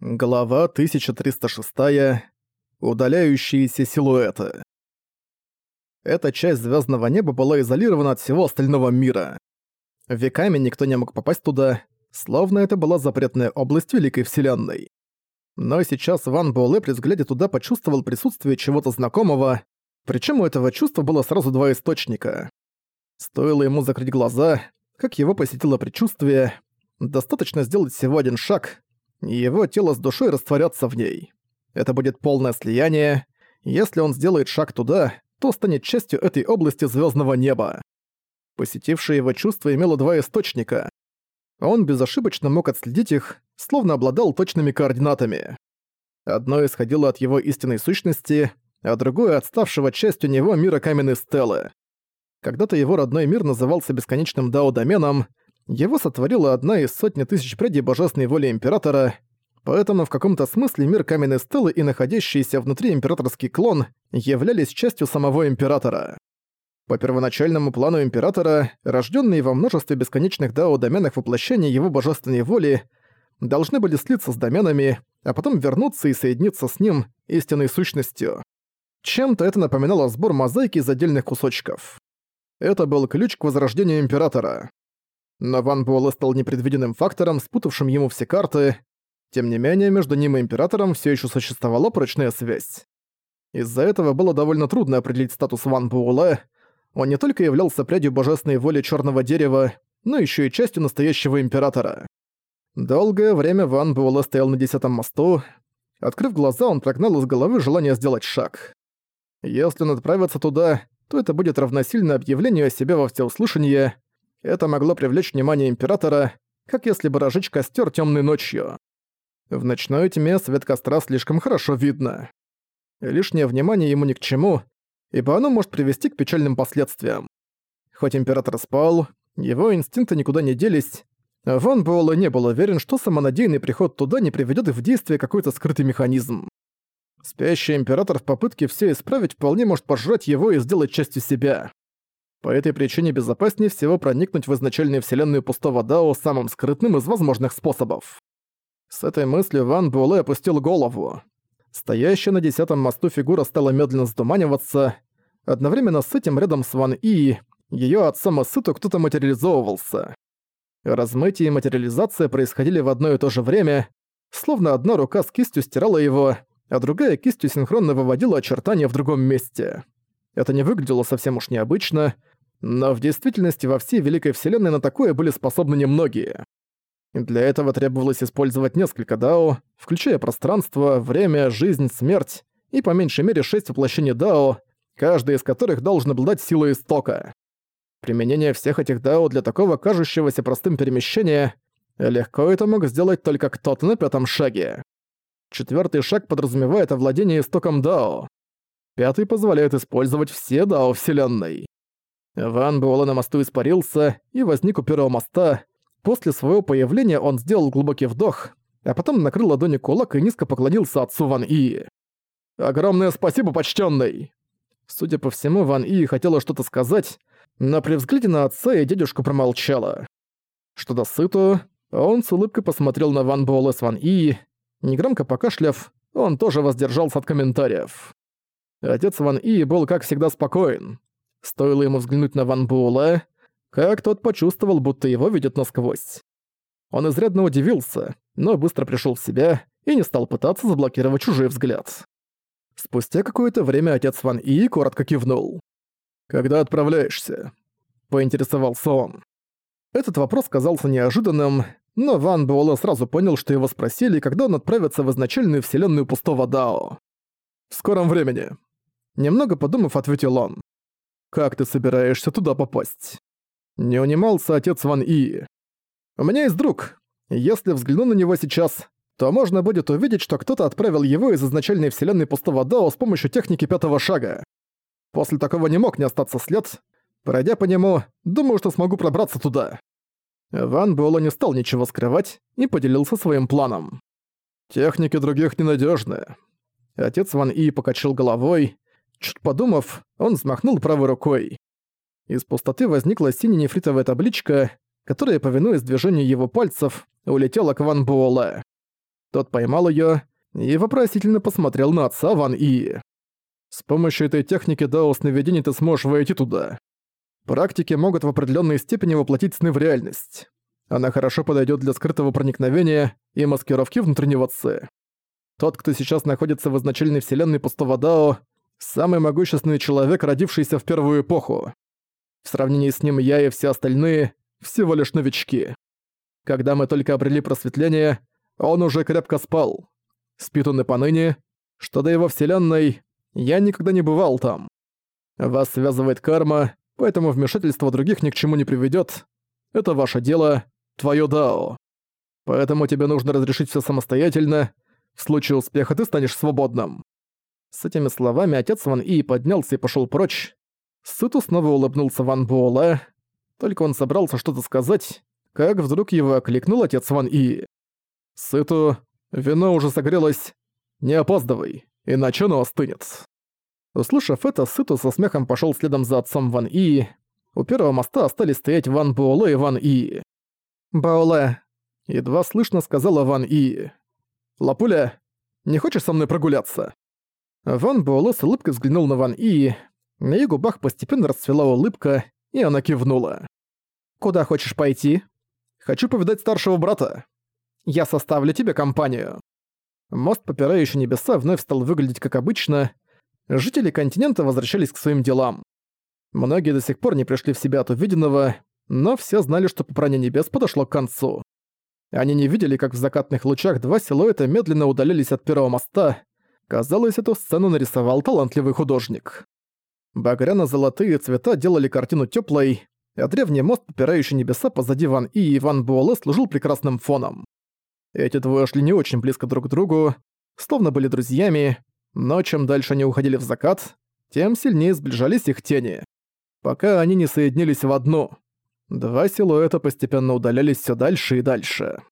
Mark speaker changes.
Speaker 1: Глава 1306. Удаляющиеся силуэты. Эта часть звездного неба была изолирована от всего остального мира. Веками никто не мог попасть туда, словно это была запретная область Великой Вселенной. Но сейчас Ван Буэлэ при взгляде туда почувствовал присутствие чего-то знакомого, причем у этого чувства было сразу два источника. Стоило ему закрыть глаза, как его посетило предчувствие, достаточно сделать всего один шаг, и его тело с душой растворятся в ней. Это будет полное слияние. Если он сделает шаг туда, то станет частью этой области звездного неба. Посетившее его чувство имело два источника. Он безошибочно мог отследить их, словно обладал точными координатами. Одно исходило от его истинной сущности, а другое — отставшего частью него мира каменной стелы. Когда-то его родной мир назывался бесконечным дао-доменом, его сотворила одна из сотни тысяч прядей божественной воли Императора, поэтому в каком-то смысле мир Каменной Стелы и находящийся внутри Императорский клон являлись частью самого Императора. По первоначальному плану Императора, рожденные во множестве бесконечных дао-доменах воплощения его божественной воли, должны были слиться с доменами, а потом вернуться и соединиться с ним истинной сущностью. Чем-то это напоминало сбор мозаики из отдельных кусочков. Это был ключ к возрождению Императора. Но Ван Буэлэ стал непредвиденным фактором, спутавшим ему все карты. Тем не менее, между ним и Императором все еще существовала прочная связь. Из-за этого было довольно трудно определить статус Ван Буэлэ. Он не только являлся прядью божественной воли Черного Дерева, но еще и частью настоящего Императора. Долгое время Ван Буэлэ стоял на Десятом мосту. Открыв глаза, он прогнал из головы желание сделать шаг. Если он отправится туда, то это будет равносильно объявлению о себе во всеуслышание — это могло привлечь внимание Императора, как если бы разжечь костер темной ночью. В ночной тьме свет костра слишком хорошо видно. Лишнее внимание ему ни к чему, ибо оно может привести к печальным последствиям. Хоть Император спал, его инстинкты никуда не делись, Ван Буэлэ не был уверен, что самонадеянный приход туда не приведет в действие какой-то скрытый механизм. Спящий Император в попытке все исправить вполне может пожрать его и сделать частью себя. По этой причине безопаснее всего проникнуть в изначальную вселенную пустого Дао самым скрытным из возможных способов. С этой мыслью Ван Буэлэ опустил голову. Стоящая на десятом мосту фигура стала медленно сдуманиваться. Одновременно с этим рядом с Ван И, её отцом Масыту кто-то материализовывался. Размытие и материализация происходили в одно и то же время, словно одна рука с кистью стирала его, а другая кистью синхронно выводила очертания в другом месте. Это не выглядело совсем уж необычно, но в действительности во всей Великой Вселенной на такое были способны немногие. Для этого требовалось использовать несколько дао, включая пространство, время, жизнь, смерть и по меньшей мере шесть воплощений дао, каждый из которых должен обладать силой истока. Применение всех этих дао для такого кажущегося простым перемещения легко это мог сделать только кто-то на пятом шаге. Четвертый шаг подразумевает овладение истоком дао. Пятый позволяет использовать все дао Вселенной. Ван Буэлэ на мосту испарился и возник у первого моста. После своего появления он сделал глубокий вдох, а потом накрыл ладони кулак и низко поклонился отцу Ван И. «Огромное спасибо, почтенный!» Судя по всему, Ван И хотела что-то сказать, но при взгляде на отца и дядюшку промолчала. Что до Сыту, он с улыбкой посмотрел на Ван Буэлэ с Ван И. Негромко покашляв, он тоже воздержался от комментариев. Отец Ван И был, как всегда, спокоен. Стоило ему взглянуть на Ван Буэлэ, как тот почувствовал, будто его видят насквозь. Он изрядно удивился, но быстро пришел в себя и не стал пытаться заблокировать чужой взгляд. Спустя какое-то время отец Ван И коротко кивнул. «Когда отправляешься?» — поинтересовался он. Этот вопрос казался неожиданным, но Ван Буэлэ сразу понял, что его спросили, когда он отправится в изначальную вселенную пустого Дао. «В скором времени». Немного подумав, ответил он. Как ты собираешься туда попасть?» Не унимался отец Ван И. «У меня есть друг. Если взгляну на него сейчас, то можно будет увидеть, что кто-то отправил его из изначальной вселенной пустого Дао с помощью техники пятого шага. После такого не мог не остаться след. Пройдя по нему, думаю, что смогу пробраться туда». Ван Буэлло не стал ничего скрывать и поделился своим планом. «Техники других ненадежны. Отец Ван И покачал головой, Чуть подумав, он взмахнул правой рукой. Из пустоты возникла сине-нефритовая табличка, которая, повинуясь движению его пальцев, улетела к Ван Буэлэ. Тот поймал её и вопросительно посмотрел на отца Ван И. «С помощью этой техники дао сновидений ты сможешь войти туда. Практики могут в определенной степени воплотить сны в реальность. Она хорошо подойдет для скрытого проникновения и маскировки внутреннего Ци. Тот, кто сейчас находится в изначальной вселенной пустого Дао, самый могущественный человек, родившийся в первую эпоху. В сравнении с ним я и все остальные всего лишь новички. Когда мы только обрели просветление, он уже крепко спал. Спит он и поныне, что до его вселенной я никогда не бывал там. Вас связывает карма, поэтому вмешательство других ни к чему не приведет. Это ваше дело, твое дао. Поэтому тебе нужно разрешить все самостоятельно. В случае успеха ты станешь свободным. С этими словами отец Ван И поднялся и пошел прочь. Сыту снова улыбнулся Ван Буэлэ. Только он собрался что-то сказать, как вдруг его окликнул отец Ван И. «Сыту, Вино уже согрелось. Не опаздывай, иначе оно остынет. Услышав это, Сыту со смехом пошел следом за отцом Ван И. У первого моста остались стоять Ван Буоле и Ван И. «Баоле», — едва слышно сказала Ван И. «Лапуля, не хочешь со мной прогуляться?» Ван Буоле с улыбкой взглянул на Ван И. На ее губах постепенно расцвела улыбка, и она кивнула. «Куда хочешь пойти?» «Хочу повидать старшего брата». Я составлю тебе компанию». Мост, попирающий небеса, вновь стал выглядеть как обычно. Жители континента возвращались к своим делам. Многие до сих пор не пришли в себя от увиденного, но все знали, что попрание небес подошло к концу. Они не видели, как в закатных лучах два силуэта медленно удалялись от первого моста. Казалось, эту сцену нарисовал талантливый художник. Багряно-золотые цвета делали картину теплой, а древний мост, попирающий небеса позади Ван И и Ван Буэлэ, служил прекрасным фоном. Эти двое шли не очень близко друг к другу, словно были друзьями, но чем дальше они уходили в закат, тем сильнее сближались их тени, пока они не соединились в одну. Два силуэта постепенно удалялись все дальше и дальше.